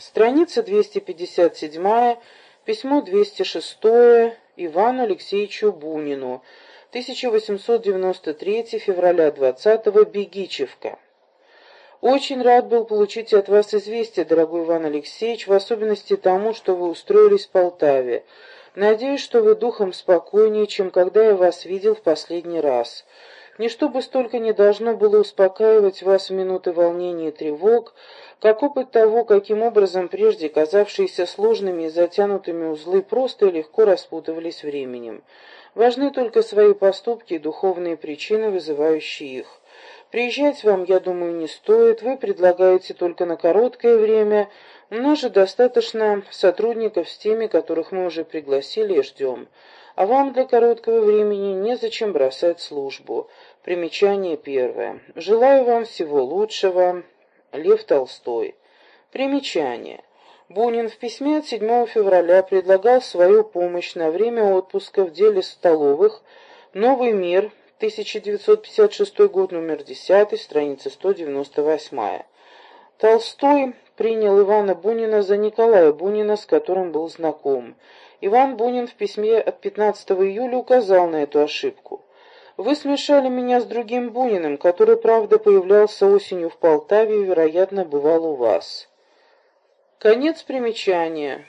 Страница 257, письмо 206 Ивану Алексеевичу Бунину, 1893 февраля 20 Бегичевка. Очень рад был получить от вас известие, дорогой Иван Алексеевич, в особенности тому, что вы устроились в Полтаве. Надеюсь, что вы духом спокойнее, чем когда я вас видел в последний раз. Ничто бы столько не должно было успокаивать вас в минуты волнения и тревог, как опыт того, каким образом прежде казавшиеся сложными и затянутыми узлы просто и легко распутывались временем. Важны только свои поступки и духовные причины, вызывающие их. Приезжать вам, я думаю, не стоит, вы предлагаете только на короткое время, у нас же достаточно сотрудников с теми, которых мы уже пригласили и ждем. А вам для короткого времени незачем бросать службу. Примечание первое. Желаю вам всего лучшего. Лев Толстой. Примечание. Бунин в письме от 7 февраля предлагал свою помощь на время отпуска в деле столовых «Новый мир», 1956 год, номер 10, страница 198. Толстой принял Ивана Бунина за Николая Бунина, с которым был знаком. Иван Бунин в письме от 15 июля указал на эту ошибку. «Вы смешали меня с другим Буниным, который, правда, появлялся осенью в Полтаве и, вероятно, бывал у вас». Конец примечания.